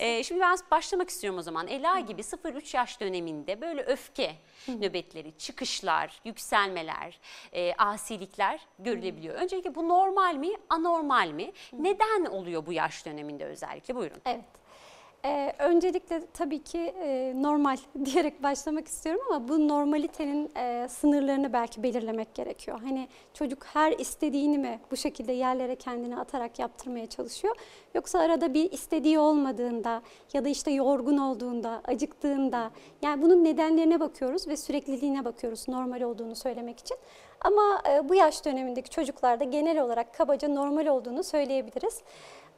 Ee, şimdi ben başlamak istiyorum o zaman. Ela gibi 0-3 yaş döneminde böyle öfke nöbetleri, çıkışlar, yükselmeler, e, asilikler görülebiliyor. Öncelikle bu normal mi, anormal mi? Neden oluyor bu yaş döneminde özellikle? Buyurun. Evet. Ee, öncelikle tabii ki e, normal diyerek başlamak istiyorum ama bu normalitenin e, sınırlarını belki belirlemek gerekiyor. Hani çocuk her istediğini mi bu şekilde yerlere kendini atarak yaptırmaya çalışıyor? Yoksa arada bir istediği olmadığında ya da işte yorgun olduğunda, acıktığında yani bunun nedenlerine bakıyoruz ve sürekliliğine bakıyoruz normal olduğunu söylemek için. Ama e, bu yaş dönemindeki çocuklarda genel olarak kabaca normal olduğunu söyleyebiliriz.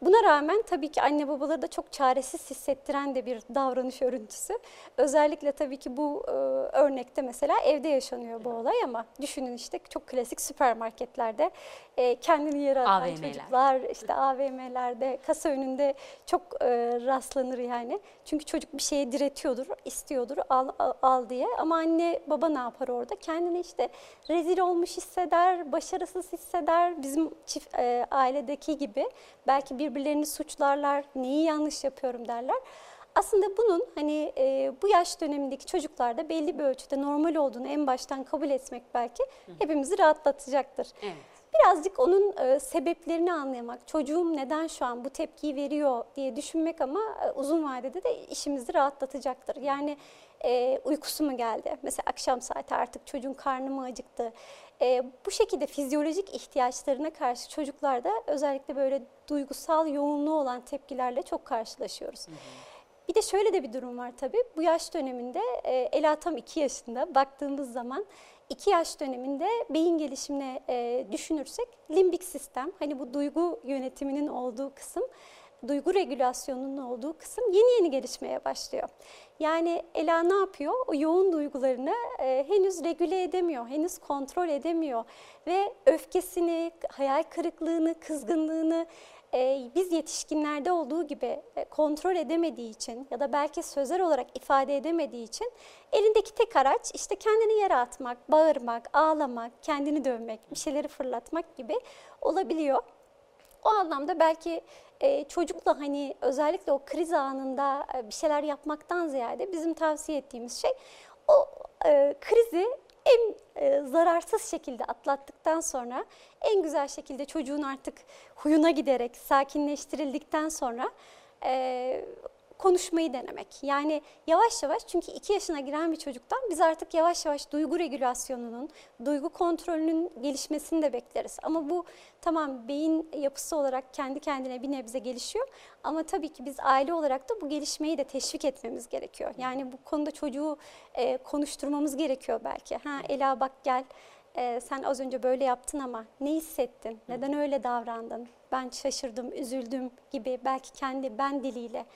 Buna rağmen tabii ki anne babaları da çok çaresiz hissettiren de bir davranış örüntüsü. Özellikle tabii ki bu e, örnekte mesela evde yaşanıyor bu olay ama düşünün işte çok klasik süpermarketlerde e, kendini yere atan AVM'ler. çocuklar, işte AVM'lerde, kasa önünde çok e, rastlanır yani. Çünkü çocuk bir şeye diretiyordur, istiyordur al, al, al diye ama anne baba ne yapar orada? Kendini işte rezil olmuş hisseder, başarısız hisseder. Bizim çift e, ailedeki gibi belki birbirlerini suçlarlar, neyi yanlış yapıyorum derler. Aslında bunun hani e, bu yaş dönemindeki çocuklarda belli bir ölçüde normal olduğunu en baştan kabul etmek belki hepimizi rahatlatacaktır. Evet. Birazcık onun e, sebeplerini anlamak, çocuğum neden şu an bu tepkiyi veriyor diye düşünmek ama e, uzun vadede de işimizi rahatlatacaktır. Yani e, uykusu mu geldi? Mesela akşam saati artık çocuğun karnı mı acıktı? E, bu şekilde fizyolojik ihtiyaçlarına karşı çocuklarda özellikle böyle duygusal yoğunluğu olan tepkilerle çok karşılaşıyoruz. Bir de şöyle de bir durum var tabii. Bu yaş döneminde e, Ela tam 2 yaşında baktığımız zaman 2 yaş döneminde beyin gelişimine e, düşünürsek limbik sistem hani bu duygu yönetiminin olduğu kısım duygu regülasyonunun olduğu kısım yeni yeni gelişmeye başlıyor. Yani Ela ne yapıyor? O yoğun duygularını e, henüz regüle edemiyor, henüz kontrol edemiyor ve öfkesini, hayal kırıklığını, kızgınlığını e, biz yetişkinlerde olduğu gibi e, kontrol edemediği için ya da belki sözel olarak ifade edemediği için elindeki tek araç işte kendini yere atmak, bağırmak, ağlamak, kendini dövmek, bir şeyleri fırlatmak gibi olabiliyor. O anlamda belki e, çocukla hani özellikle o kriz anında bir şeyler yapmaktan ziyade bizim tavsiye ettiğimiz şey o krizi en e, zararsız şekilde atlattıktan sonra en güzel şekilde çocuğun artık huyuna giderek sakinleştirildikten sonra e, konuşmayı denemek. Yani yavaş yavaş çünkü 2 yaşına giren bir çocuktan biz artık yavaş yavaş duygu regülasyonunun, duygu kontrolünün gelişmesini de bekleriz. Ama bu tamam beyin yapısı olarak kendi kendine bir nebze gelişiyor. Ama tabii ki biz aile olarak da bu gelişmeyi de teşvik etmemiz gerekiyor. Yani bu konuda çocuğu e, konuşturmamız gerekiyor belki. Ha Ela bak gel e, sen az önce böyle yaptın ama ne hissettin? Neden öyle davrandın? Ben şaşırdım, üzüldüm gibi belki kendi ben diliyle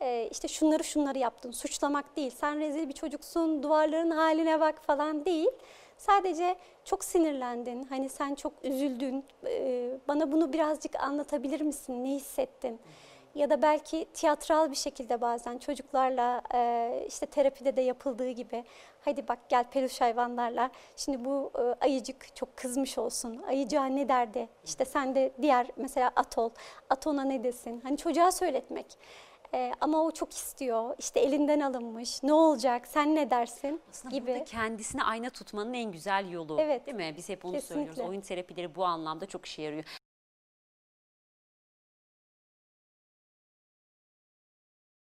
e, işte şunları şunları yaptın. Suçlamak değil. Sen rezil bir çocuksun, duvarların haline bak falan değil. Sadece çok sinirlendin. Hani sen çok üzüldün. E, bana bunu birazcık anlatabilir misin? Ne hissettin? Ya da belki tiyatral bir şekilde bazen çocuklarla e, işte terapide de yapıldığı gibi hadi bak gel peluş hayvanlarla şimdi bu e, ayıcık çok kızmış olsun ayıcığa ne derdi işte sen de diğer mesela at ol at ona ne desin hani çocuğa söyletmek e, ama o çok istiyor işte elinden alınmış ne olacak sen ne dersin Aslında gibi. burada kendisine ayna tutmanın en güzel yolu Evet, değil mi? Biz hep onu kesinlikle. söylüyoruz. Oyun terapileri bu anlamda çok işe yarıyor.